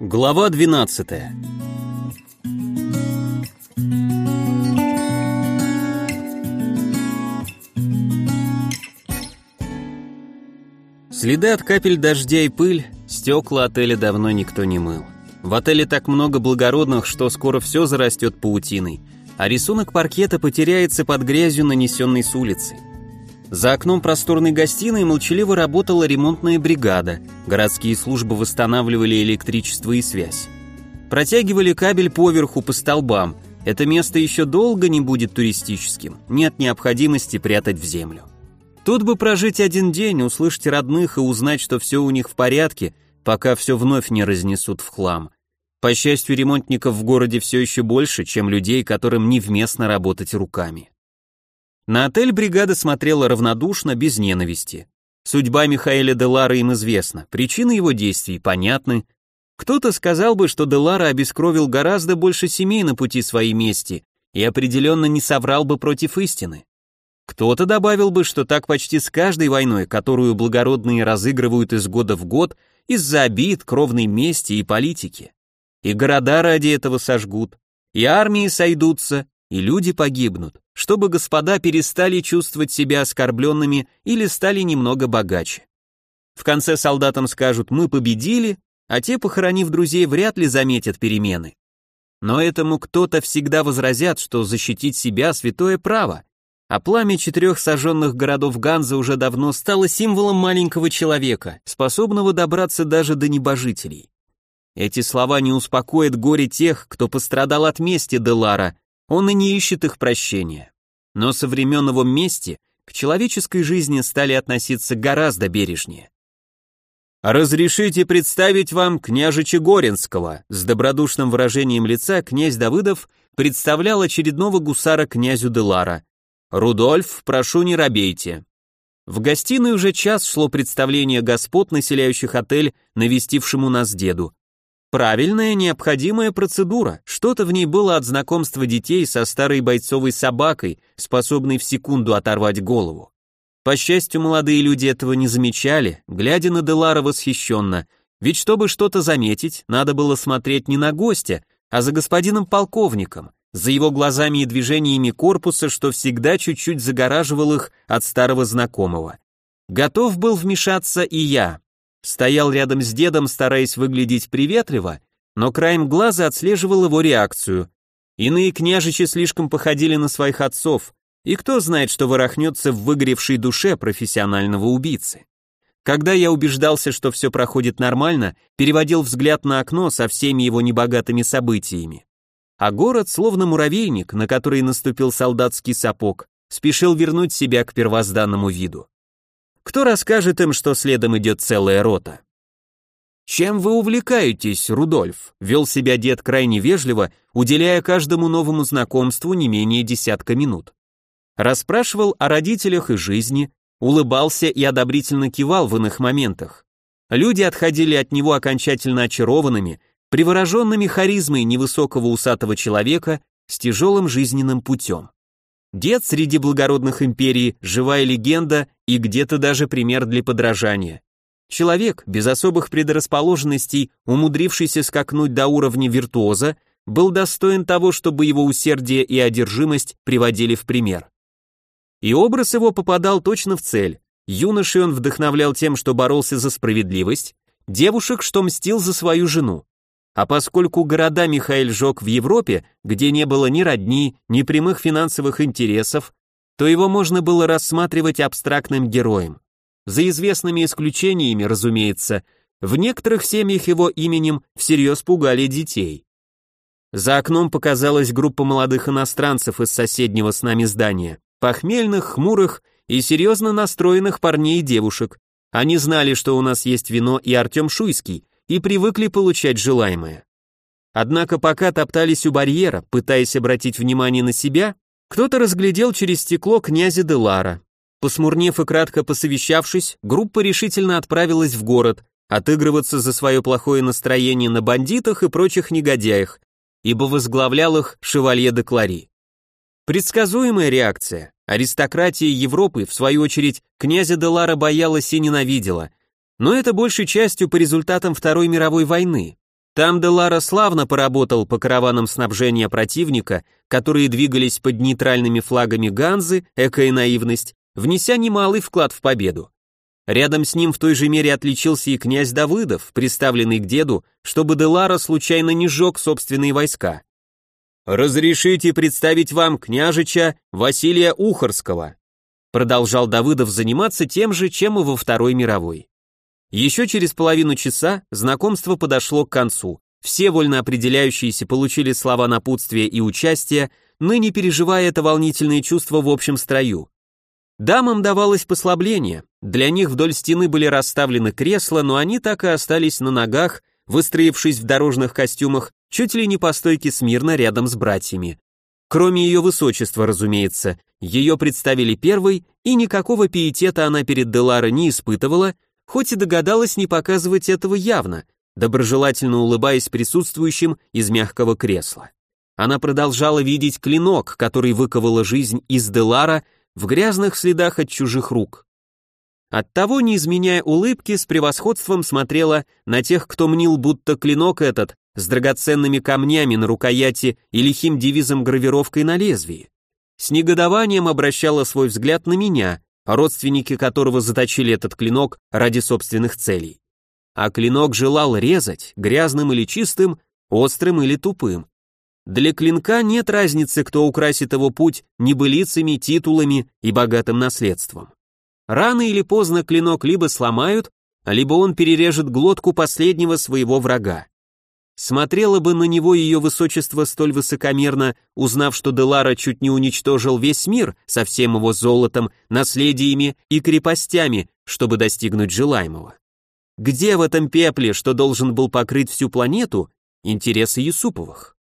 Глава 12 Следы от капель дождя и пыль, стекла отеля давно никто не мыл. В отеле так много благородных, что скоро все зарастет паутиной, а рисунок паркета потеряется под грязью, нанесенной с улицы. За окном просторной гостиной молчаливо работала ремонтная бригада, городские службы восстанавливали электричество и связь. Протягивали кабель поверху по столбам, это место еще долго не будет туристическим, нет необходимости прятать в землю. Тут бы прожить один день, услышать родных и узнать, что все у них в порядке, пока все вновь не разнесут в хлам. По счастью, ремонтников в городе все еще больше, чем людей, которым невместно работать руками. На отель бригада смотрела равнодушно, без ненависти. Судьба Михаэля Делара им известна, причины его действий понятны. Кто-то сказал бы, что Делара обескровил гораздо больше семей на пути своей мести и определенно не соврал бы против истины. Кто-то добавил бы, что так почти с каждой войной, которую благородные разыгрывают из года в год из-за обид, кровной мести и политики. И города ради этого сожгут, и армии сойдутся, и люди погибнут, чтобы господа перестали чувствовать себя оскорбленными или стали немного богаче. В конце солдатам скажут «мы победили», а те, похоронив друзей, вряд ли заметят перемены. Но этому кто-то всегда возразят, что защитить себя – святое право, а пламя четырех сожженных городов Ганза уже давно стало символом маленького человека, способного добраться даже до небожителей. Эти слова не успокоят горе тех, кто пострадал от мести Делара, он и не ищет их прощения. Но со времен его мести к человеческой жизни стали относиться гораздо бережнее. «Разрешите представить вам княжича Горинского», с добродушным выражением лица князь Давыдов представлял очередного гусара князю Делара. «Рудольф, прошу не робейте». В гостиной уже час шло представление господ, населяющих отель, навестившему нас деду. Правильная, необходимая процедура. Что-то в ней было от знакомства детей со старой бойцовой собакой, способной в секунду оторвать голову. По счастью, молодые люди этого не замечали, глядя на Делара восхищенно, ведь чтобы что-то заметить, надо было смотреть не на гостя, а за господином полковником, за его глазами и движениями корпуса, что всегда чуть-чуть загораживал их от старого знакомого. Готов был вмешаться и я, Стоял рядом с дедом, стараясь выглядеть приветливо, но краем глаза отслеживал его реакцию. Иные княжичи слишком походили на своих отцов, и кто знает, что ворохнется в выгоревшей душе профессионального убийцы. Когда я убеждался, что все проходит нормально, переводил взгляд на окно со всеми его небогатыми событиями. А город, словно муравейник, на который наступил солдатский сапог, спешил вернуть себя к первозданному виду. Кто расскажет им, что следом идет целая рота? «Чем вы увлекаетесь, Рудольф?» — вел себя дед крайне вежливо, уделяя каждому новому знакомству не менее десятка минут. Расспрашивал о родителях и жизни, улыбался и одобрительно кивал в иных моментах. Люди отходили от него окончательно очарованными, привороженными харизмой невысокого усатого человека с тяжелым жизненным путем. Дед среди благородных империй, живая легенда и где-то даже пример для подражания. Человек, без особых предрасположенностей, умудрившийся скакнуть до уровня виртуоза, был достоин того, чтобы его усердие и одержимость приводили в пример. И образ его попадал точно в цель. Юношей он вдохновлял тем, что боролся за справедливость, девушек, что мстил за свою жену. А поскольку города Михаил жег в Европе, где не было ни родни, ни прямых финансовых интересов, то его можно было рассматривать абстрактным героем. За известными исключениями, разумеется, в некоторых семьях его именем всерьез пугали детей. За окном показалась группа молодых иностранцев из соседнего с нами здания, похмельных, хмурых и серьезно настроенных парней и девушек. Они знали, что у нас есть вино и Артем Шуйский, и привыкли получать желаемое. Однако пока топтались у барьера, пытаясь обратить внимание на себя, кто-то разглядел через стекло князя Делара. Посмурнев и кратко посовещавшись, группа решительно отправилась в город, отыгрываться за свое плохое настроение на бандитах и прочих негодяях, ибо возглавлял их шевалье де Клари. Предсказуемая реакция. Аристократия Европы, в свою очередь, князя Делара боялась и ненавидела, но это большей частью по результатам Второй мировой войны. Там Делара славно поработал по караванам снабжения противника, которые двигались под нейтральными флагами Ганзы, эко наивность, внеся немалый вклад в победу. Рядом с ним в той же мере отличился и князь Давыдов, представленный к деду, чтобы Делара случайно не сжег собственные войска. «Разрешите представить вам княжича Василия Ухарского», продолжал Давыдов заниматься тем же, чем и во Второй мировой. Еще через половину часа знакомство подошло к концу. Все вольно определяющиеся получили слова напутствия и участия, ныне переживая это волнительное чувство в общем строю. Дамам давалось послабление, для них вдоль стены были расставлены кресла, но они так и остались на ногах, выстроившись в дорожных костюмах, чуть ли не по стойке смирно рядом с братьями. Кроме ее высочества, разумеется, ее представили первой, и никакого пиетета она перед Делара не испытывала, хоть и догадалась не показывать этого явно, доброжелательно улыбаясь присутствующим из мягкого кресла. Она продолжала видеть клинок, который выковала жизнь из Делара в грязных следах от чужих рук. Оттого, не изменяя улыбки, с превосходством смотрела на тех, кто мнил, будто клинок этот с драгоценными камнями на рукояти и лихим девизом-гравировкой на лезвии. С негодованием обращала свой взгляд на меня, родственники которого заточили этот клинок ради собственных целей. А клинок желал резать, грязным или чистым, острым или тупым. Для клинка нет разницы, кто украсит его путь небылицами, титулами и богатым наследством. Рано или поздно клинок либо сломают, либо он перережет глотку последнего своего врага. Смотрела бы на него ее высочество столь высокомерно, узнав, что Делара чуть не уничтожил весь мир со всем его золотом, наследиями и крепостями, чтобы достигнуть желаемого. Где в этом пепле, что должен был покрыть всю планету, интересы Юсуповых?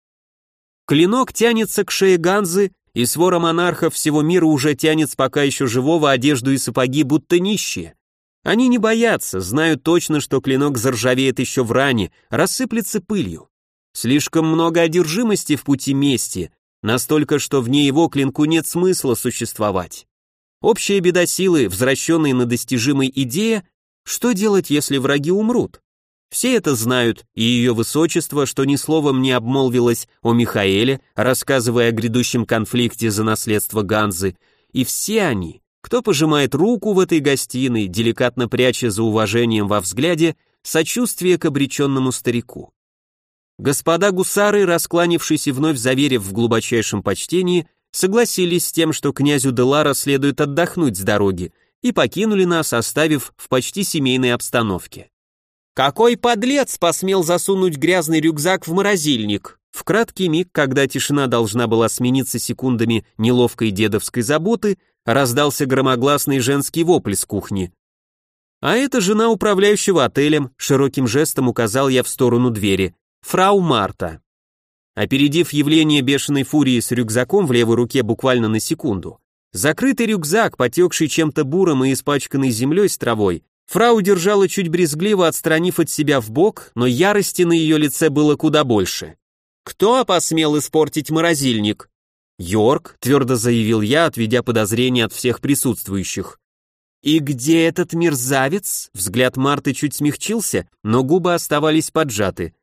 Клинок тянется к шее Ганзы, и свора монархов всего мира уже тянет с пока еще живого одежду и сапоги, будто нищие. Они не боятся, знают точно, что клинок заржавеет еще в ране, рассыплется пылью. Слишком много одержимости в пути мести, настолько, что вне его клинку нет смысла существовать. Общая беда силы, возвращенной на достижимой идее, что делать, если враги умрут? Все это знают, и ее высочество, что ни словом не обмолвилось о Михаэле, рассказывая о грядущем конфликте за наследство Ганзы, и все они, кто пожимает руку в этой гостиной, деликатно пряча за уважением во взгляде сочувствие к обреченному старику. Господа гусары, раскланившись и вновь заверив в глубочайшем почтении, согласились с тем, что князю Делара следует отдохнуть с дороги, и покинули нас, оставив в почти семейной обстановке. Какой подлец посмел засунуть грязный рюкзак в морозильник? В краткий миг, когда тишина должна была смениться секундами неловкой дедовской заботы, раздался громогласный женский вопль с кухни. А это жена управляющего отелем, широким жестом указал я в сторону двери. Фрау Марта. Опередив явление бешеной фурии с рюкзаком в левой руке буквально на секунду, закрытый рюкзак, потекший чем-то буром и испачканный землей с травой, фрау держала чуть брезгливо, отстранив от себя в бок, но ярости на ее лице было куда больше. «Кто посмел испортить морозильник?» «Йорк», — твердо заявил я, отведя подозрения от всех присутствующих. «И где этот мерзавец?» Взгляд Марты чуть смягчился, но губы оставались поджаты.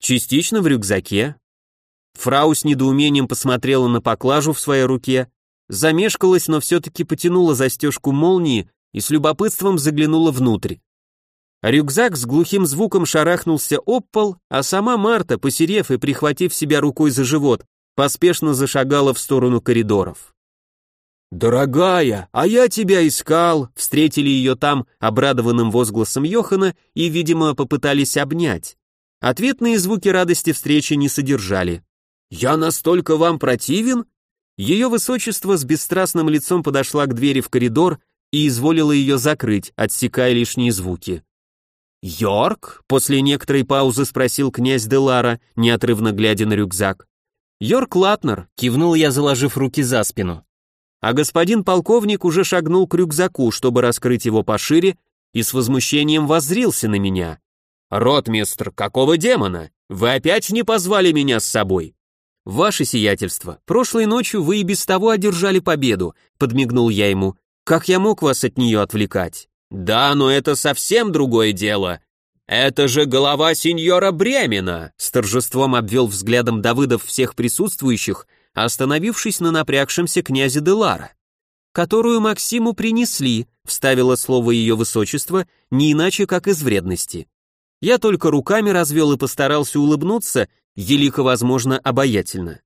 «Частично в рюкзаке». Фрау с недоумением посмотрела на поклажу в своей руке, замешкалась, но все-таки потянула застежку молнии и с любопытством заглянула внутрь. Рюкзак с глухим звуком шарахнулся об пол, а сама Марта, посерев и прихватив себя рукой за живот, поспешно зашагала в сторону коридоров. «Дорогая, а я тебя искал!» Встретили ее там обрадованным возгласом Йохана и, видимо, попытались обнять. Ответные звуки радости встречи не содержали. «Я настолько вам противен?» Ее высочество с бесстрастным лицом подошла к двери в коридор и изволила ее закрыть, отсекая лишние звуки. «Йорк?» — после некоторой паузы спросил князь Делара, неотрывно глядя на рюкзак. «Йорк Латнер», — кивнул я, заложив руки за спину. А господин полковник уже шагнул к рюкзаку, чтобы раскрыть его пошире, и с возмущением воззрился на меня. «Ротмистр, какого демона? Вы опять не позвали меня с собой?» «Ваше сиятельство, прошлой ночью вы и без того одержали победу», — подмигнул я ему. «Как я мог вас от нее отвлекать?» «Да, но это совсем другое дело. «Это же голова сеньора Бремена!» С торжеством обвел взглядом Давыдов всех присутствующих, остановившись на напрягшемся князе Делара. «Которую Максиму принесли», — вставило слово ее высочество, не иначе, как из вредности. Я только руками развел и постарался улыбнуться, елико возможно обаятельно.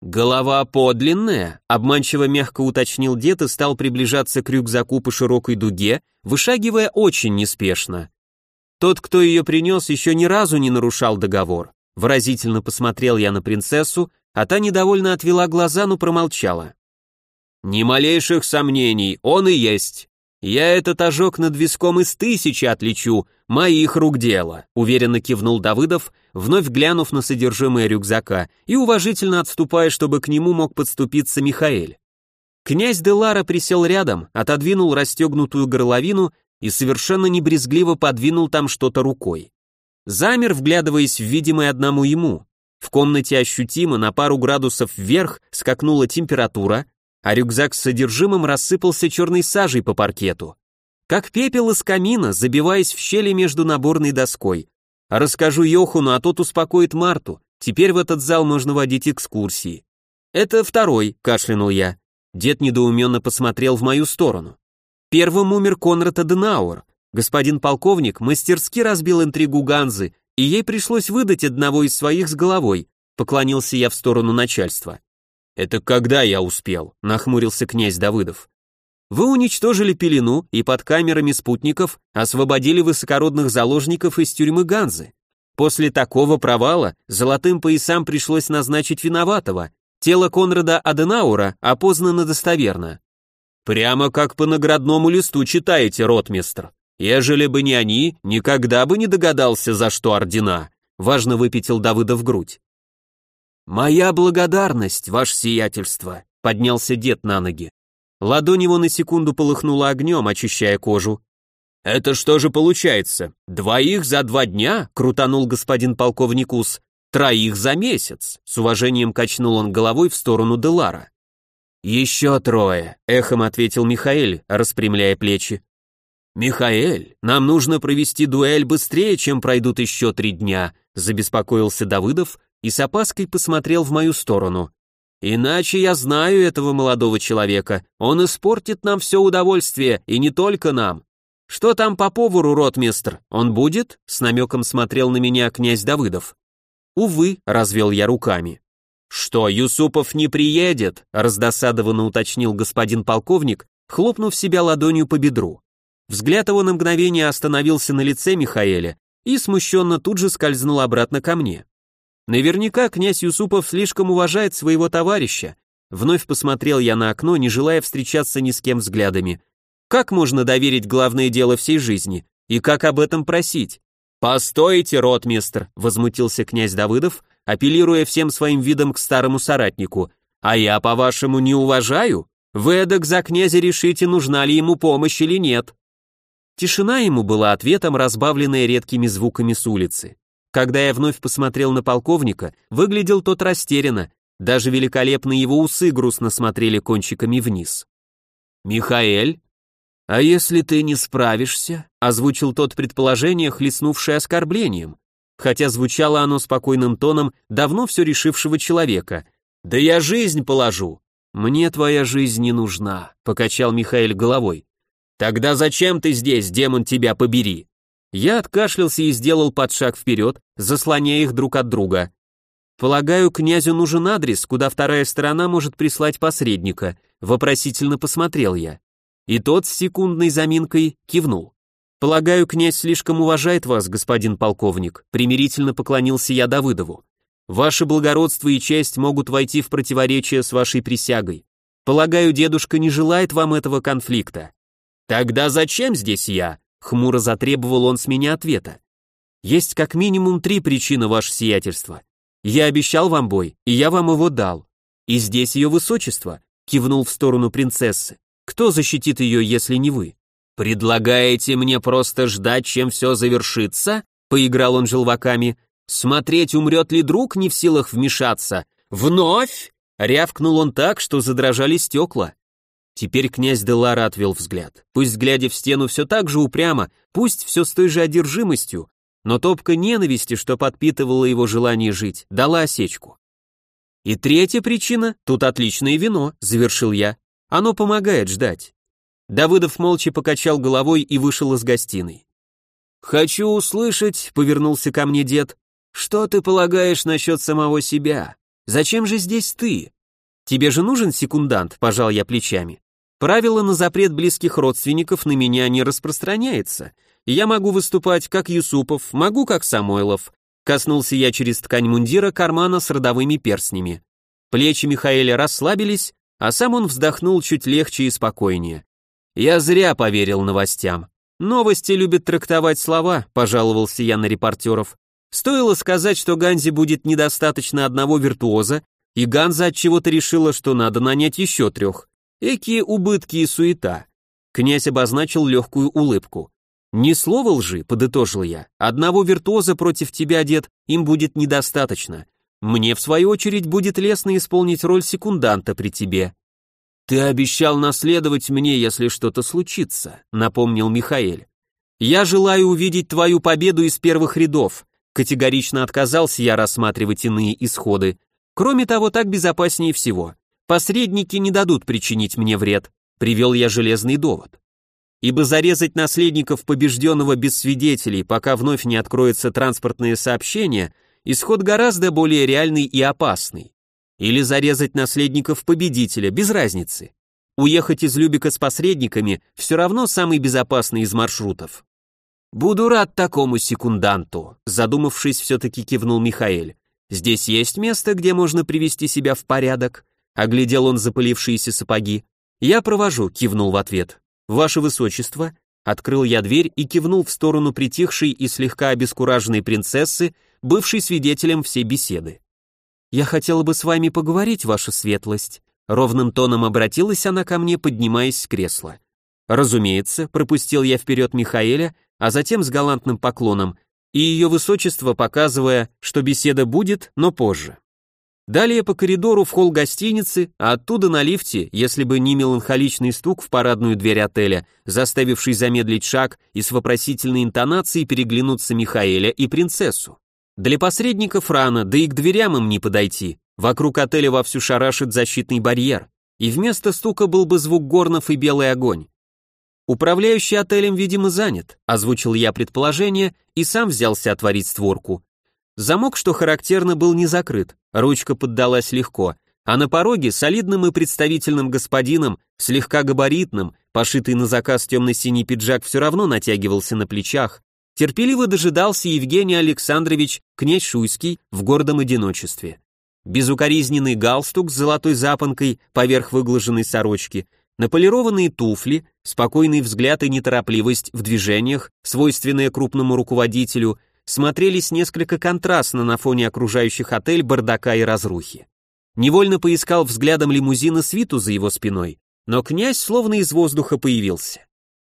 «Голова подлинная», — обманчиво мягко уточнил дед и стал приближаться к рюкзаку по широкой дуге, вышагивая очень неспешно. Тот, кто ее принес, еще ни разу не нарушал договор. Выразительно посмотрел я на принцессу, а та недовольно отвела глаза, но промолчала. «Ни малейших сомнений, он и есть. Я этот ожог над виском из тысячи отличу, моих рук дело», уверенно кивнул Давыдов, вновь глянув на содержимое рюкзака и уважительно отступая, чтобы к нему мог подступиться Михаэль. Князь Делара присел рядом, отодвинул расстегнутую горловину и совершенно небрезгливо подвинул там что-то рукой. Замер, вглядываясь в видимое одному ему. В комнате ощутимо на пару градусов вверх скакнула температура, а рюкзак с содержимым рассыпался черной сажей по паркету. Как пепел из камина, забиваясь в щели между наборной доской. Расскажу Йохуну, а тот успокоит Марту. Теперь в этот зал можно водить экскурсии. Это второй, кашлянул я. Дед недоуменно посмотрел в мою сторону. Первым умер Конрад Аденауэр. Господин полковник мастерски разбил интригу Ганзы, и ей пришлось выдать одного из своих с головой. Поклонился я в сторону начальства. «Это когда я успел?» — нахмурился князь Давыдов. «Вы уничтожили пелену и под камерами спутников освободили высокородных заложников из тюрьмы Ганзы. После такого провала золотым поясам пришлось назначить виноватого. Тело Конрада Аденаура опознано достоверно. Прямо как по наградному листу читаете, ротмистр. Ежели бы не они, никогда бы не догадался, за что ордена. Важно выпятил Давыда в грудь. Моя благодарность, ваше сиятельство, поднялся дед на ноги. Ладонь его на секунду полыхнула огнем, очищая кожу. «Это что же получается? Двоих за два дня?» — крутанул господин полковник Ус. «Троих за месяц!» — с уважением качнул он головой в сторону Делара. «Еще трое», — эхом ответил Михаэль, распрямляя плечи. «Михаэль, нам нужно провести дуэль быстрее, чем пройдут еще три дня», — забеспокоился Давыдов и с опаской посмотрел в мою сторону. «Иначе я знаю этого молодого человека, он испортит нам все удовольствие, и не только нам. Что там по повару, ротмистр, он будет?» — с намеком смотрел на меня князь Давыдов. «Увы», — развел я руками. «Что, Юсупов не приедет?» — раздосадованно уточнил господин полковник, хлопнув себя ладонью по бедру. Взгляд его на мгновение остановился на лице Михаэля и смущенно тут же скользнул обратно ко мне. Наверняка князь Юсупов слишком уважает своего товарища. Вновь посмотрел я на окно, не желая встречаться ни с кем взглядами. Как можно доверить главное дело всей жизни? И как об этом просить? «Постойте, ротмистр!» — возмутился князь Давыдов, апеллируя всем своим видом к старому соратнику. «А я, по-вашему, не уважаю? Вы эдак за князя решите, нужна ли ему помощь или нет». Тишина ему была ответом, разбавленная редкими звуками с улицы. Когда я вновь посмотрел на полковника, выглядел тот растерянно, даже великолепные его усы грустно смотрели кончиками вниз. «Михаэль?» «А если ты не справишься?» — озвучил тот предположение, хлестнувшее оскорблением хотя звучало оно спокойным тоном давно все решившего человека. «Да я жизнь положу!» «Мне твоя жизнь не нужна», — покачал Михаил головой. «Тогда зачем ты здесь, демон тебя побери?» Я откашлялся и сделал подшаг вперед, заслоняя их друг от друга. «Полагаю, князю нужен адрес, куда вторая сторона может прислать посредника», — вопросительно посмотрел я. И тот с секундной заминкой кивнул. «Полагаю, князь слишком уважает вас, господин полковник», примирительно поклонился я Давыдову. «Ваше благородство и честь могут войти в противоречие с вашей присягой. Полагаю, дедушка не желает вам этого конфликта». «Тогда зачем здесь я?» Хмуро затребовал он с меня ответа. «Есть как минимум три причины, ваше сиятельство. Я обещал вам бой, и я вам его дал. И здесь ее высочество», кивнул в сторону принцессы. «Кто защитит ее, если не вы?» «Предлагаете мне просто ждать, чем все завершится?» — поиграл он желваками. «Смотреть, умрет ли друг, не в силах вмешаться? Вновь?» — рявкнул он так, что задрожали стекла. Теперь князь Делара отвел взгляд. Пусть, глядя в стену, все так же упрямо, пусть все с той же одержимостью, но топка ненависти, что подпитывала его желание жить, дала осечку. И третья причина, тут отличное вино, завершил я. Оно помогает ждать. Давыдов молча покачал головой и вышел из гостиной. «Хочу услышать», — повернулся ко мне дед, — «что ты полагаешь насчет самого себя? Зачем же здесь ты? Тебе же нужен секундант», — пожал я плечами. Правило на запрет близких родственников на меня не распространяется. Я могу выступать как Юсупов, могу как Самойлов. Коснулся я через ткань мундира кармана с родовыми перстнями. Плечи Михаэля расслабились, а сам он вздохнул чуть легче и спокойнее. Я зря поверил новостям. Новости любят трактовать слова, пожаловался я на репортеров. Стоило сказать, что Ганзе будет недостаточно одного виртуоза, и Ганза от чего-то решила, что надо нанять еще трех. Экие убытки и суета. Князь обозначил легкую улыбку. «Не слово лжи», — подытожил я. «Одного виртуоза против тебя, дед, им будет недостаточно. Мне, в свою очередь, будет лестно исполнить роль секунданта при тебе». «Ты обещал наследовать мне, если что-то случится», — напомнил Михаэль. «Я желаю увидеть твою победу из первых рядов», — категорично отказался я рассматривать иные исходы. «Кроме того, так безопаснее всего. Посредники не дадут причинить мне вред, привел я железный довод. Ибо зарезать наследников побежденного без свидетелей, пока вновь не откроется транспортное сообщение, исход гораздо более реальный и опасный. Или зарезать наследников победителя, без разницы. Уехать из Любика с посредниками все равно самый безопасный из маршрутов. «Буду рад такому секунданту», задумавшись, все-таки кивнул Михаэль. «Здесь есть место, где можно привести себя в порядок?» Оглядел он запылившиеся сапоги. «Я провожу», — кивнул в ответ. «Ваше высочество», — открыл я дверь и кивнул в сторону притихшей и слегка обескураженной принцессы, бывшей свидетелем всей беседы. «Я хотела бы с вами поговорить, ваша светлость», — ровным тоном обратилась она ко мне, поднимаясь с кресла. Разумеется, пропустил я вперед Михаэля, а затем с галантным поклоном, и ее высочество, показывая, что беседа будет, но позже. Далее по коридору в холл гостиницы, а оттуда на лифте, если бы не меланхоличный стук в парадную дверь отеля, заставивший замедлить шаг и с вопросительной интонацией переглянуться Михаэля и принцессу. Для посредников рано, да и к дверям им не подойти. Вокруг отеля вовсю шарашит защитный барьер, и вместо стука был бы звук горнов и белый огонь. Управляющий отелем, видимо, занят, озвучил я предположение и сам взялся отворить створку. Замок, что характерно, был не закрыт, ручка поддалась легко, а на пороге солидным и представительным господином, слегка габаритным, пошитый на заказ темно-синий пиджак все равно натягивался на плечах, терпеливо дожидался Евгений Александрович князь Шуйский в гордом одиночестве. Безукоризненный галстук с золотой запонкой поверх выглаженной сорочки, наполированные туфли, спокойный взгляд и неторопливость в движениях, свойственные крупному руководителю – смотрелись несколько контрастно на фоне окружающих отель бардака и разрухи. Невольно поискал взглядом лимузина свиту за его спиной, но князь словно из воздуха появился.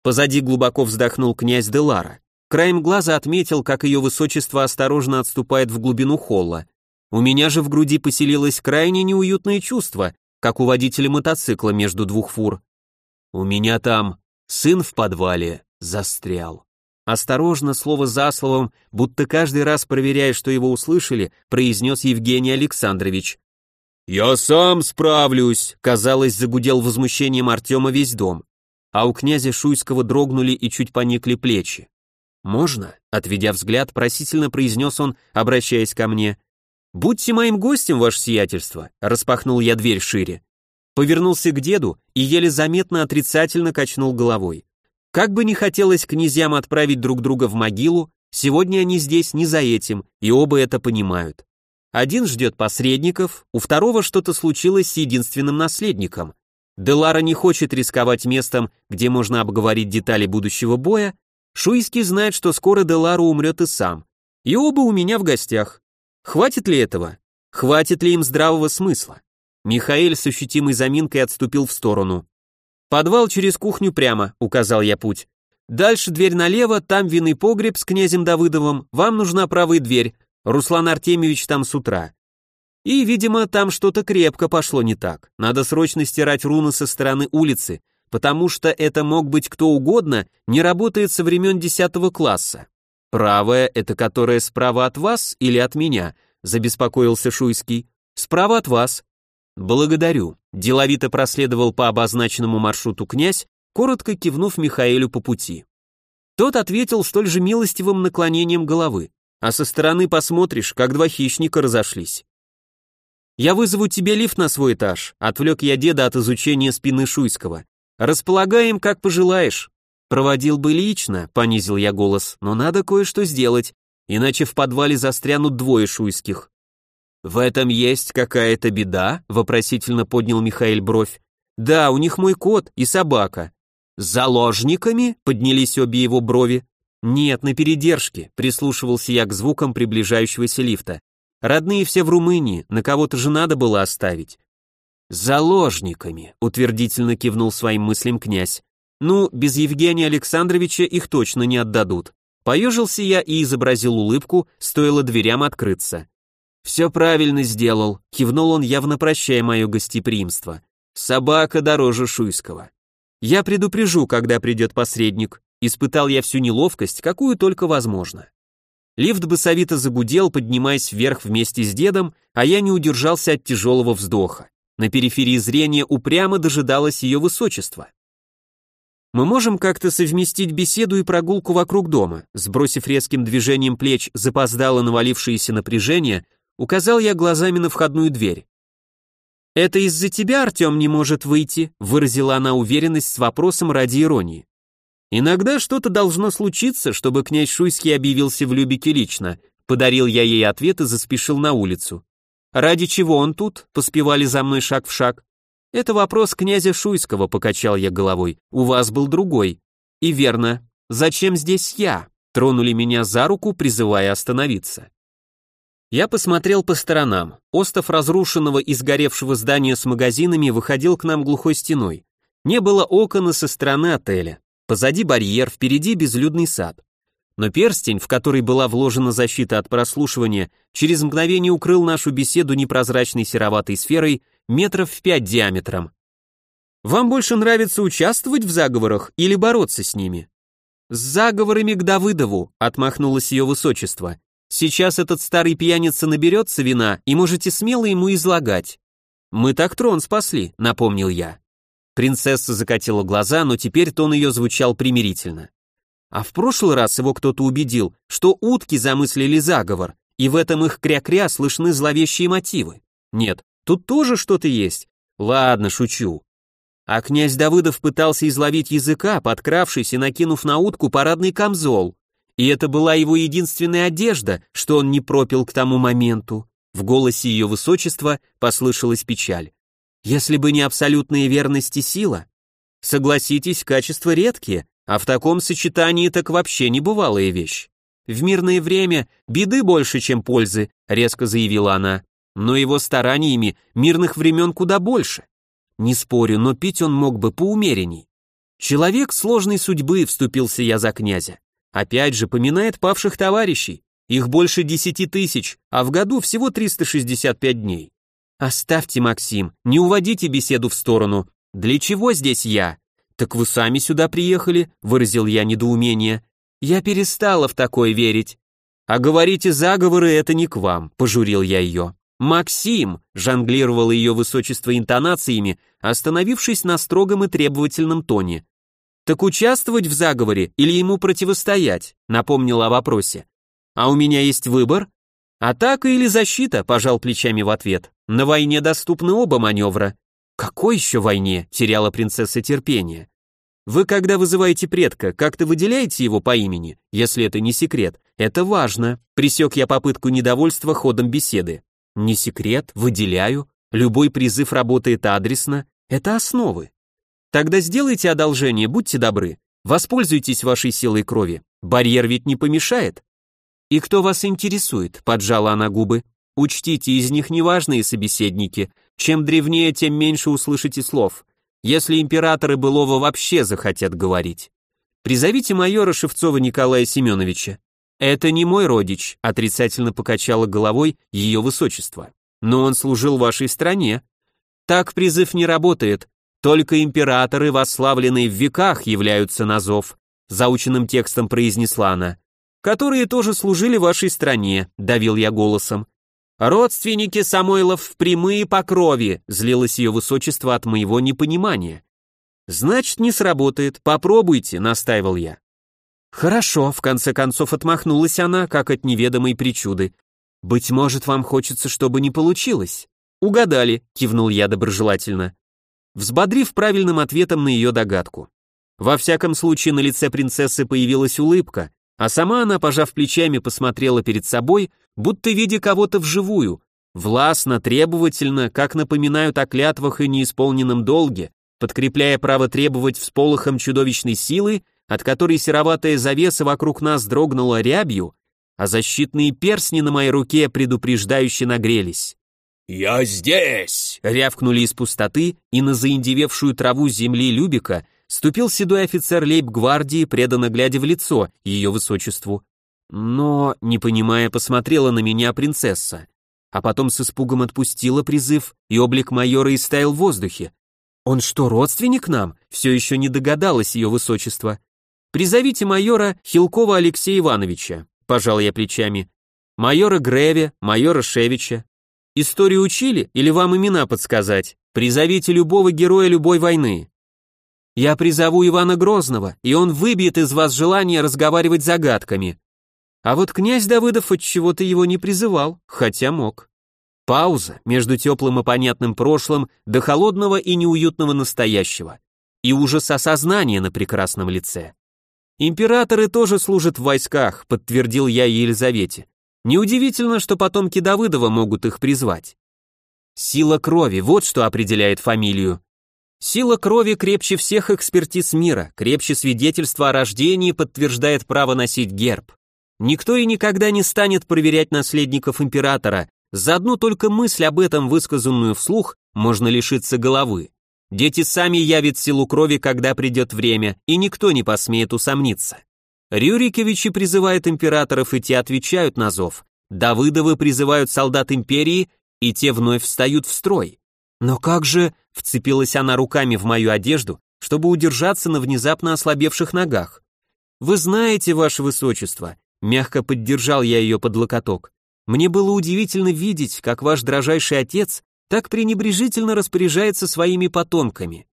Позади глубоко вздохнул князь Делара. Краем глаза отметил, как ее высочество осторожно отступает в глубину холла. У меня же в груди поселилось крайне неуютное чувство, как у водителя мотоцикла между двух фур. У меня там сын в подвале застрял. Осторожно, слово за словом, будто каждый раз проверяя, что его услышали, произнес Евгений Александрович. «Я сам справлюсь», — казалось, загудел возмущением Артема весь дом. А у князя Шуйского дрогнули и чуть поникли плечи. «Можно?» — отведя взгляд, просительно произнес он, обращаясь ко мне. «Будьте моим гостем, ваше сиятельство», — распахнул я дверь шире. Повернулся к деду и еле заметно отрицательно качнул головой. Как бы ни хотелось князьям отправить друг друга в могилу, сегодня они здесь не за этим, и оба это понимают. Один ждет посредников, у второго что-то случилось с единственным наследником. Делара не хочет рисковать местом, где можно обговорить детали будущего боя, Шуйский знает, что скоро Делара умрет и сам. И оба у меня в гостях. Хватит ли этого? Хватит ли им здравого смысла? Михаил с ощутимой заминкой отступил в сторону. «Подвал через кухню прямо», — указал я путь. «Дальше дверь налево, там винный погреб с князем Давыдовым, вам нужна правая дверь, Руслан Артемьевич там с утра». И, видимо, там что-то крепко пошло не так. Надо срочно стирать руны со стороны улицы, потому что это мог быть кто угодно, не работает со времен 10 класса. Правая — это которая справа от вас или от меня? Забеспокоился Шуйский. Справа от вас. Благодарю. Деловито проследовал по обозначенному маршруту князь, коротко кивнув Михаэлю по пути. Тот ответил столь же милостивым наклонением головы. А со стороны посмотришь, как два хищника разошлись. «Я вызову тебе лифт на свой этаж», — отвлек я деда от изучения спины Шуйского. «Располагаем, как пожелаешь». «Проводил бы лично», — понизил я голос, «но надо кое-что сделать, иначе в подвале застрянут двое Шуйских». «В этом есть какая-то беда?» — вопросительно поднял Михаил бровь. «Да, у них мой кот и собака». «С заложниками?» — поднялись обе его брови. «Нет, на передержке», — прислушивался я к звукам приближающегося лифта. Родные все в Румынии, на кого-то же надо было оставить. Заложниками, утвердительно кивнул своим мыслям князь. Ну, без Евгения Александровича их точно не отдадут. Поежился я и изобразил улыбку, стоило дверям открыться. «Все правильно сделал», — кивнул он, явно прощая мое гостеприимство. «Собака дороже Шуйского». «Я предупрежу, когда придет посредник», испытал я всю неловкость, какую только возможно. Лифт басовито загудел, поднимаясь вверх вместе с дедом, а я не удержался от тяжелого вздоха. На периферии зрения упрямо дожидалось ее высочество. Мы можем как-то совместить беседу и прогулку вокруг дома. Сбросив резким движением плеч запоздало навалившееся напряжение, указал я глазами на входную дверь. «Это из-за тебя Артем не может выйти», выразила она уверенность с вопросом ради иронии. Иногда что-то должно случиться, чтобы князь Шуйский объявился в Любике лично. Подарил я ей ответ и заспешил на улицу. Ради чего он тут? Поспевали за мной шаг в шаг. Это вопрос князя Шуйского, покачал я головой. У вас был другой. И верно. Зачем здесь я? Тронули меня за руку, призывая остановиться. Я посмотрел по сторонам. Остов разрушенного и сгоревшего здания с магазинами выходил к нам глухой стеной. Не было окон со стороны отеля. Позади барьер, впереди безлюдный сад. Но перстень, в который была вложена защита от прослушивания, через мгновение укрыл нашу беседу непрозрачной сероватой сферой метров в пять диаметром. Вам больше нравится участвовать в заговорах или бороться с ними? С заговорами к Давыдову, отмахнулось ее высочество. Сейчас этот старый пьяница наберется вина, и можете смело ему излагать. Мы так трон спасли, напомнил я. Принцесса закатила глаза, но теперь тон ее звучал примирительно. А в прошлый раз его кто-то убедил, что утки замыслили заговор, и в этом их кря-кря слышны зловещие мотивы. Нет, тут тоже что-то есть. Ладно, шучу. А князь Давыдов пытался изловить языка, подкравшись и накинув на утку парадный камзол. И это была его единственная одежда, что он не пропил к тому моменту. В голосе ее высочества послышалась печаль. Если бы не абсолютная верность и сила. Согласитесь, качества редкие, а в таком сочетании так вообще небывалая вещь. В мирное время беды больше, чем пользы, резко заявила она, но его стараниями мирных времен куда больше. Не спорю, но пить он мог бы поумеренней. Человек сложной судьбы, вступился я за князя. Опять же, поминает павших товарищей. Их больше десяти тысяч, а в году всего 365 дней. «Оставьте, Максим, не уводите беседу в сторону. Для чего здесь я?» «Так вы сами сюда приехали», — выразил я недоумение. «Я перестала в такое верить». «А говорите, заговоры — это не к вам», — пожурил я ее. «Максим!» — жонглировало ее высочество интонациями, остановившись на строгом и требовательном тоне. «Так участвовать в заговоре или ему противостоять?» — напомнила о вопросе. «А у меня есть выбор?» «Атака или защита?» — пожал плечами в ответ. «На войне доступны оба маневра». «Какой еще войне?» — теряла принцесса терпение. «Вы, когда вызываете предка, как-то выделяете его по имени, если это не секрет? Это важно». Присек я попытку недовольства ходом беседы. «Не секрет, выделяю. Любой призыв работает адресно. Это основы. Тогда сделайте одолжение, будьте добры. Воспользуйтесь вашей силой крови. Барьер ведь не помешает. «И кто вас интересует?» — поджала она губы. «Учтите, из них неважные собеседники. Чем древнее, тем меньше услышите слов. Если императоры былого вообще захотят говорить. Призовите майора Шевцова Николая Семеновича». «Это не мой родич», — отрицательно покачала головой ее высочество. «Но он служил вашей стране». «Так призыв не работает. Только императоры, восславленные в веках, являются на зов», — заученным текстом произнесла она. которые тоже служили вашей стране», — давил я голосом. «Родственники Самойлов прямые по крови», — злилось ее высочество от моего непонимания. «Значит, не сработает, попробуйте», — настаивал я. «Хорошо», — в конце концов отмахнулась она, как от неведомой причуды. «Быть может, вам хочется, чтобы не получилось?» «Угадали», — кивнул я доброжелательно, взбодрив правильным ответом на ее догадку. Во всяком случае, на лице принцессы появилась улыбка, а сама она, пожав плечами, посмотрела перед собой, будто видя кого-то вживую, властно, требовательно, как напоминают о клятвах и неисполненном долге, подкрепляя право требовать всполохом чудовищной силы, от которой сероватая завеса вокруг нас дрогнула рябью, а защитные перстни на моей руке предупреждающе нагрелись. «Я здесь!» — рявкнули из пустоты, и на заиндевевшую траву земли Любика ступил седой офицер лейб-гвардии, преданно глядя в лицо ее высочеству. Но, не понимая, посмотрела на меня принцесса, а потом с испугом отпустила призыв, и облик майора истаял в воздухе. «Он что, родственник нам?» Все еще не догадалась ее высочество. «Призовите майора Хилкова Алексея Ивановича», пожал я плечами. «Майора Греве, майора Шевича. Историю учили или вам имена подсказать? Призовите любого героя любой войны. Я призову Ивана Грозного, и он выбьет из вас желание разговаривать загадками. А вот князь Давыдов от чего-то его не призывал, хотя мог. Пауза между теплым и понятным прошлым до холодного и неуютного настоящего. И ужас осознания на прекрасном лице. Императоры тоже служат в войсках, подтвердил я Елизавете. Неудивительно, что потомки Давыдова могут их призвать. Сила крови, вот что определяет фамилию. Сила крови крепче всех экспертиз мира, крепче свидетельства о рождении подтверждает право носить герб. Никто и никогда не станет проверять наследников императора, за одну только мысль об этом, высказанную вслух, можно лишиться головы. Дети сами явят силу крови, когда придет время, и никто не посмеет усомниться. Рюриковичи призывают императоров, и те отвечают на зов. Давыдовы призывают солдат империи, и те вновь встают в строй. Но как же, вцепилась она руками в мою одежду, чтобы удержаться на внезапно ослабевших ногах. Вы знаете, ваше высочество, мягко поддержал я ее под локоток. Мне было удивительно видеть, как ваш дрожайший отец так пренебрежительно распоряжается своими потомками.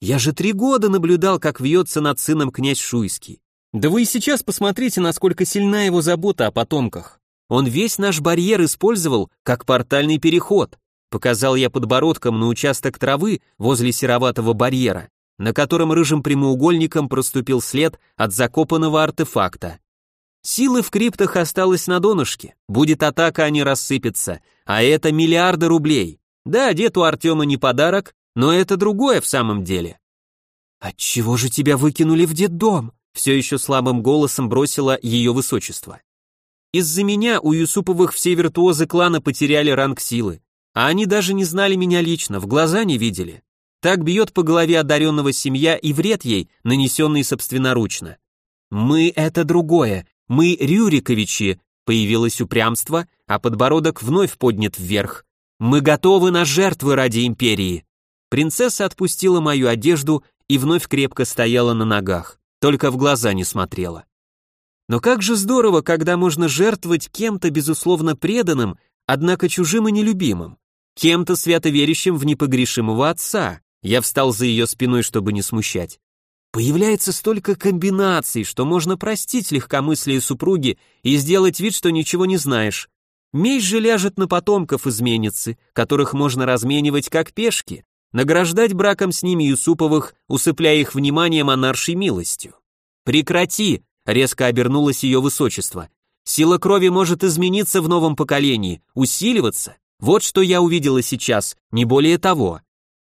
Я же три года наблюдал, как вьется над сыном князь Шуйский. Да вы и сейчас посмотрите, насколько сильна его забота о потомках. Он весь наш барьер использовал как портальный переход. Показал я подбородком на участок травы возле сероватого барьера, на котором рыжим прямоугольником проступил след от закопанного артефакта. Силы в криптах осталось на донышке, будет атака, они рассыпятся, а это миллиарды рублей. Да, деду Артема не подарок, но это другое в самом деле. «Отчего же тебя выкинули в детдом?» все еще слабым голосом бросила ее высочество. Из-за меня у Юсуповых все виртуозы клана потеряли ранг силы. А они даже не знали меня лично, в глаза не видели. Так бьет по голове одаренного семья и вред ей, нанесенный собственноручно. Мы — это другое, мы Рюриковичи, появилось упрямство, а подбородок вновь поднят вверх. Мы готовы на жертвы ради империи. Принцесса отпустила мою одежду и вновь крепко стояла на ногах, только в глаза не смотрела. Но как же здорово, когда можно жертвовать кем-то безусловно преданным, однако чужим и нелюбимым кем-то свято верящим в непогрешимого отца. Я встал за ее спиной, чтобы не смущать. Появляется столько комбинаций, что можно простить легкомыслие супруги и сделать вид, что ничего не знаешь. Месть же ляжет на потомков изменницы, которых можно разменивать как пешки, награждать браком с ними Юсуповых, усыпляя их внимание монаршей милостью. «Прекрати!» — резко обернулось ее высочество. «Сила крови может измениться в новом поколении, усиливаться, вот что я увидела сейчас, не более того.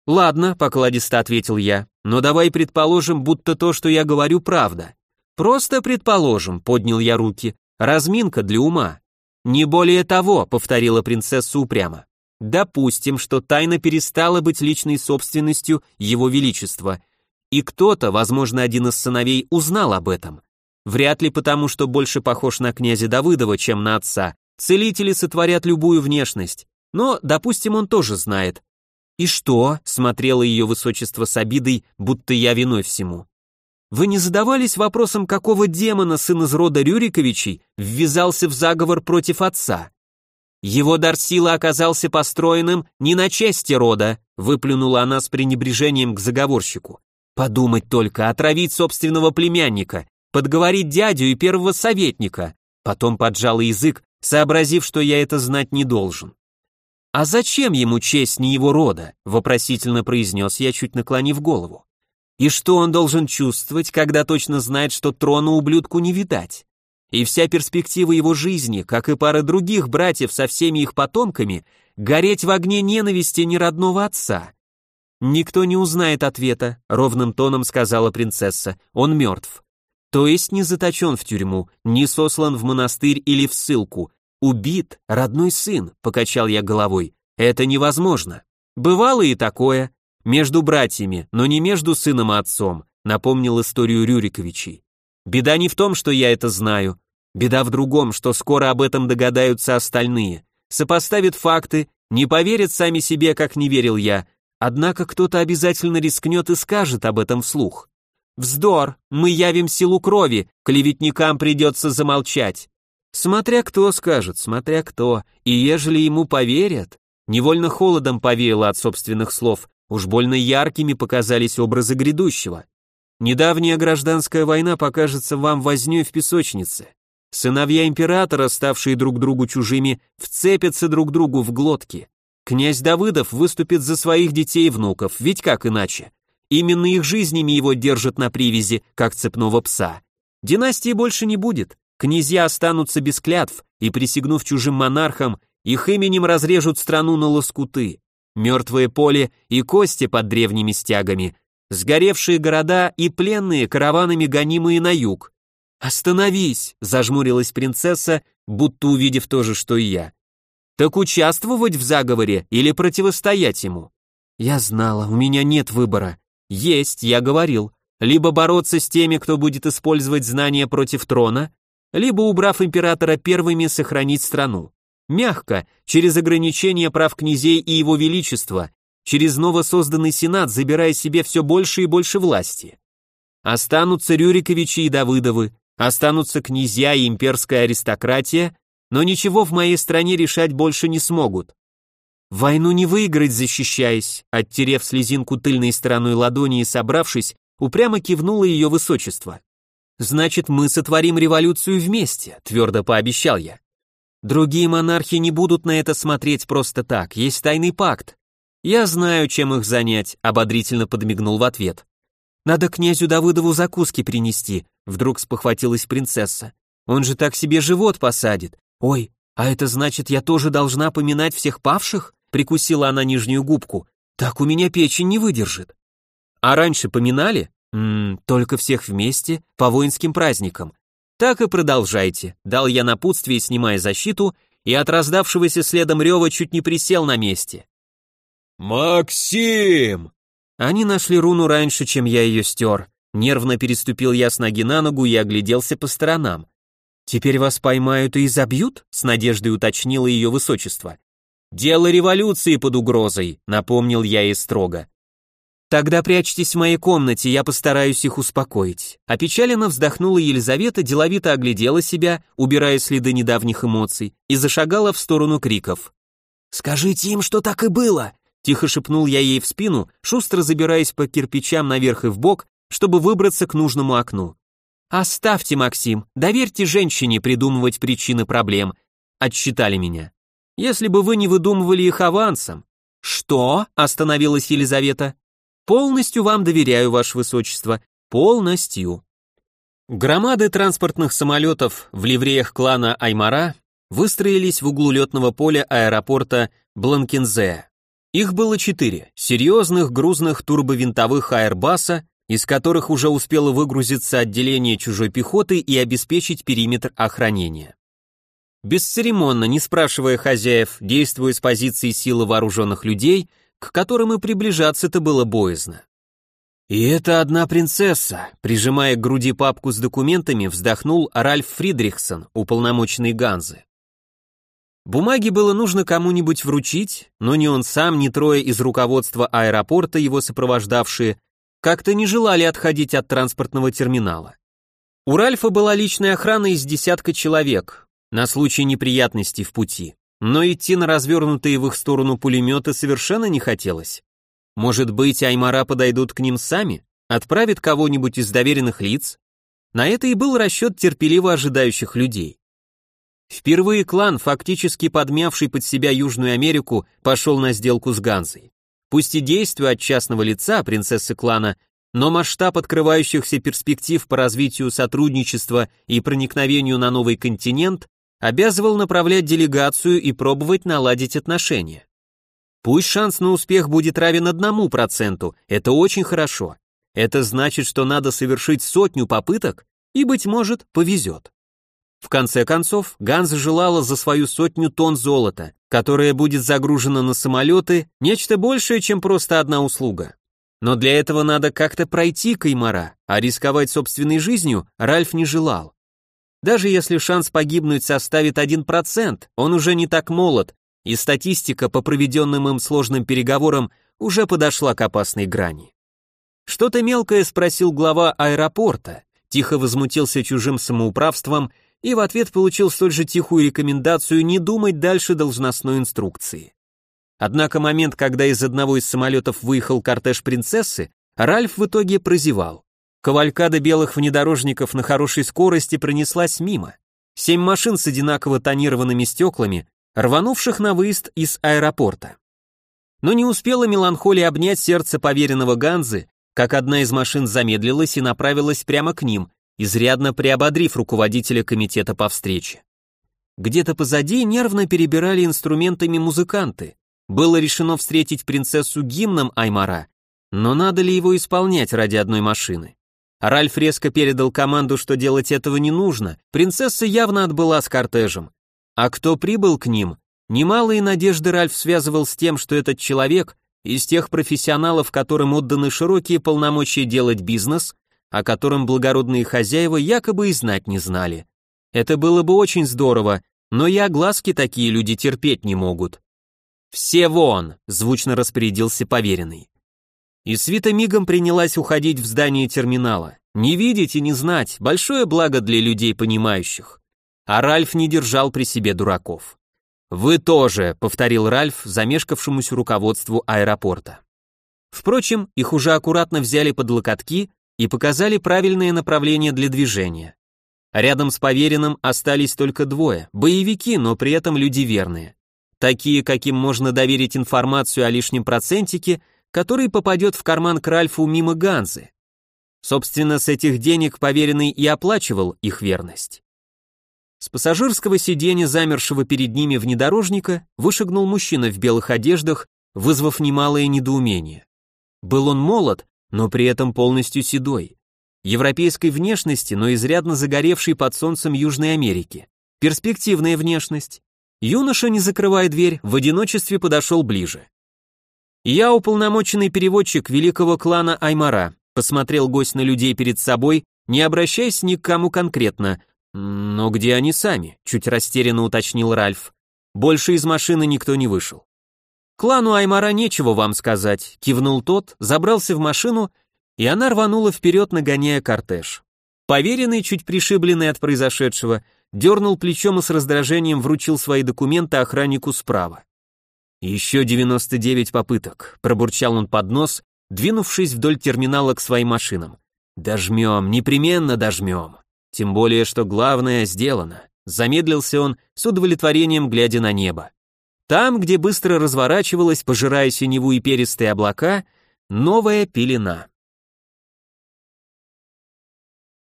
Ладно, покладисто ответил я, но давай предположим, будто то, что я говорю, правда. Просто предположим, поднял я руки, разминка для ума. Не более того, повторила принцесса упрямо. Допустим, что тайна перестала быть личной собственностью Его Величества, и кто-то, возможно, один из сыновей, узнал об этом. Вряд ли потому, что больше похож на князя Давыдова, чем на отца. Целители сотворят любую внешность. Но, допустим, он тоже знает. И что? Смотрело ее высочество с обидой, будто я виной всему. Вы не задавались вопросом, какого демона сын из рода Рюриковичей ввязался в заговор против отца? Его дар силы оказался построенным не на чести рода, выплюнула она с пренебрежением к заговорщику. Подумать только, отравить собственного племянника, подговорить дядю и первого советника. Потом поджал язык, сообразив, что я это знать не должен. «А зачем ему честь не его рода?» — вопросительно произнес я, чуть наклонив голову. «И что он должен чувствовать, когда точно знает, что трона ублюдку не видать? И вся перспектива его жизни, как и пара других братьев со всеми их потомками, гореть в огне ненависти неродного отца?» «Никто не узнает ответа», — ровным тоном сказала принцесса. «Он мертв. То есть не заточен в тюрьму, не сослан в монастырь или в ссылку. Убит родной сын, покачал я головой. Это невозможно. Бывало и такое. Между братьями, но не между сыном и отцом, напомнил историю Рюриковичей. Беда не в том, что я это знаю. Беда в другом, что скоро об этом догадаются остальные. Сопоставят факты, не поверят сами себе, как не верил я. Однако кто-то обязательно рискнет и скажет об этом вслух. Вздор, мы явим силу крови, клеветникам придется замолчать. Смотря кто скажет, смотря кто, и ежели ему поверят, невольно холодом повеяло от собственных слов, уж больно яркими показались образы грядущего. Недавняя гражданская война покажется вам вознёй в песочнице. Сыновья императора, ставшие друг другу чужими, вцепятся друг другу в глотки. Князь Давыдов выступит за своих детей и внуков, ведь как иначе? Именно их жизнями его держат на привязи, как цепного пса. Династии больше не будет, князья останутся без клятв, и, присягнув чужим монархам, их именем разрежут страну на лоскуты. Мертвое поле и кости под древними стягами, сгоревшие города и пленные караванами гонимые на юг. «Остановись!» — зажмурилась принцесса, будто увидев то же, что и я. «Так участвовать в заговоре или противостоять ему?» «Я знала, у меня нет выбора. Есть, я говорил. Либо бороться с теми, кто будет использовать знания против трона, либо, убрав императора первыми, сохранить страну. Мягко, через ограничение прав князей и его величества, через новосозданный сенат, забирая себе все больше и больше власти. Останутся Рюриковичи и Давыдовы, останутся князья и имперская аристократия, но ничего в моей стране решать больше не смогут. Войну не выиграть, защищаясь, оттерев слезинку тыльной стороной ладони и собравшись, упрямо кивнуло ее высочество. Значит, мы сотворим революцию вместе, твердо пообещал я. Другие монархи не будут на это смотреть просто так, есть тайный пакт. Я знаю, чем их занять, ободрительно подмигнул в ответ. Надо князю Давыдову закуски принести, вдруг спохватилась принцесса. Он же так себе живот посадит. Ой, а это значит, я тоже должна поминать всех павших? Прикусила она нижнюю губку. Так у меня печень не выдержит. А раньше поминали? Ммм, только всех вместе, по воинским праздникам. Так и продолжайте. Дал я напутствие, снимая защиту, и от раздавшегося следом рева чуть не присел на месте. «Максим!» Они нашли руну раньше, чем я ее стер. Нервно переступил я с ноги на ногу и огляделся по сторонам. «Теперь вас поймают и забьют?» — с надеждой уточнило ее высочество. «Дело революции под угрозой», — напомнил я ей строго. «Тогда прячьтесь в моей комнате, я постараюсь их успокоить». Опечаленно вздохнула Елизавета, деловито оглядела себя, убирая следы недавних эмоций, и зашагала в сторону криков. «Скажите им, что так и было!» Тихо шепнул я ей в спину, шустро забираясь по кирпичам наверх и вбок, чтобы выбраться к нужному окну. «Оставьте, Максим, доверьте женщине придумывать причины проблем», — отчитали меня если бы вы не выдумывали их авансом. Что? Остановилась Елизавета. Полностью вам доверяю, ваше высочество. Полностью. Громады транспортных самолетов в ливреях клана Аймара выстроились в углу летного поля аэропорта Бланкензе. Их было четыре, серьезных грузных турбовинтовых аэрбаса, из которых уже успело выгрузиться отделение чужой пехоты и обеспечить периметр охранения. Бесцеремонно, не спрашивая хозяев, действуя с позиции силы вооруженных людей, к которым и приближаться-то было боязно. «И это одна принцесса», прижимая к груди папку с документами, вздохнул Ральф Фридрихсон, уполномоченный Ганзы. Бумаги было нужно кому-нибудь вручить, но ни он сам, ни трое из руководства аэропорта, его сопровождавшие, как-то не желали отходить от транспортного терминала. У Ральфа была личная охрана из десятка человек на случай неприятностей в пути, но идти на развернутые в их сторону пулеметы совершенно не хотелось. Может быть, Аймара подойдут к ним сами, отправят кого-нибудь из доверенных лиц? На это и был расчет терпеливо ожидающих людей. Впервые клан, фактически подмявший под себя Южную Америку, пошел на сделку с Ганзой. Пусть и действуя от частного лица принцессы клана, но масштаб открывающихся перспектив по развитию сотрудничества и проникновению на новый континент обязывал направлять делегацию и пробовать наладить отношения. Пусть шанс на успех будет равен одному проценту, это очень хорошо. Это значит, что надо совершить сотню попыток, и, быть может, повезет. В конце концов, Ганза желала за свою сотню тонн золота, которое будет загружено на самолеты, нечто большее, чем просто одна услуга. Но для этого надо как-то пройти Каймара, а рисковать собственной жизнью Ральф не желал. Даже если шанс погибнуть составит 1%, он уже не так молод, и статистика по проведенным им сложным переговорам уже подошла к опасной грани. Что-то мелкое спросил глава аэропорта, тихо возмутился чужим самоуправством и в ответ получил столь же тихую рекомендацию не думать дальше должностной инструкции. Однако момент, когда из одного из самолетов выехал кортеж принцессы, Ральф в итоге прозевал. Кавалькада белых внедорожников на хорошей скорости пронеслась мимо. Семь машин с одинаково тонированными стеклами, рванувших на выезд из аэропорта. Но не успела меланхолия обнять сердце поверенного Ганзы, как одна из машин замедлилась и направилась прямо к ним, изрядно приободрив руководителя комитета по встрече. Где-то позади нервно перебирали инструментами музыканты, было решено встретить принцессу гимном Аймара, но надо ли его исполнять ради одной машины? Ральф резко передал команду, что делать этого не нужно, принцесса явно отбыла с кортежем. А кто прибыл к ним? Немалые надежды Ральф связывал с тем, что этот человек из тех профессионалов, которым отданы широкие полномочия делать бизнес, о котором благородные хозяева якобы и знать не знали. Это было бы очень здорово, но и огласки такие люди терпеть не могут. «Все вон!» — звучно распорядился поверенный. И свита мигом принялась уходить в здание терминала. Не видеть и не знать — большое благо для людей понимающих. А Ральф не держал при себе дураков. «Вы тоже», — повторил Ральф замешкавшемуся руководству аэропорта. Впрочем, их уже аккуратно взяли под локотки и показали правильное направление для движения. Рядом с поверенным остались только двое, боевики, но при этом люди верные такие, каким можно доверить информацию о лишнем процентике, который попадет в карман к Ральфу мимо Ганзы. Собственно, с этих денег поверенный и оплачивал их верность. С пассажирского сиденья, замершего перед ними внедорожника, вышагнул мужчина в белых одеждах, вызвав немалое недоумение. Был он молод, но при этом полностью седой. Европейской внешности, но изрядно загоревший под солнцем Южной Америки. Перспективная внешность. Юноша, не закрывая дверь, в одиночестве подошел ближе. «Я уполномоченный переводчик великого клана Аймара», посмотрел гость на людей перед собой, не обращаясь ни к кому конкретно. «Но где они сами?» — чуть растерянно уточнил Ральф. Больше из машины никто не вышел. «Клану Аймара нечего вам сказать», — кивнул тот, забрался в машину, и она рванула вперед, нагоняя кортеж. Поверенный, чуть пришибленный от произошедшего, дернул плечом и с раздражением вручил свои документы охраннику справа. «Еще 99 попыток», — пробурчал он под нос, двинувшись вдоль терминала к своим машинам. «Дожмем, непременно дожмем. Тем более, что главное сделано». Замедлился он с удовлетворением, глядя на небо. Там, где быстро разворачивалась, пожирая синеву и перистые облака, новая пелена.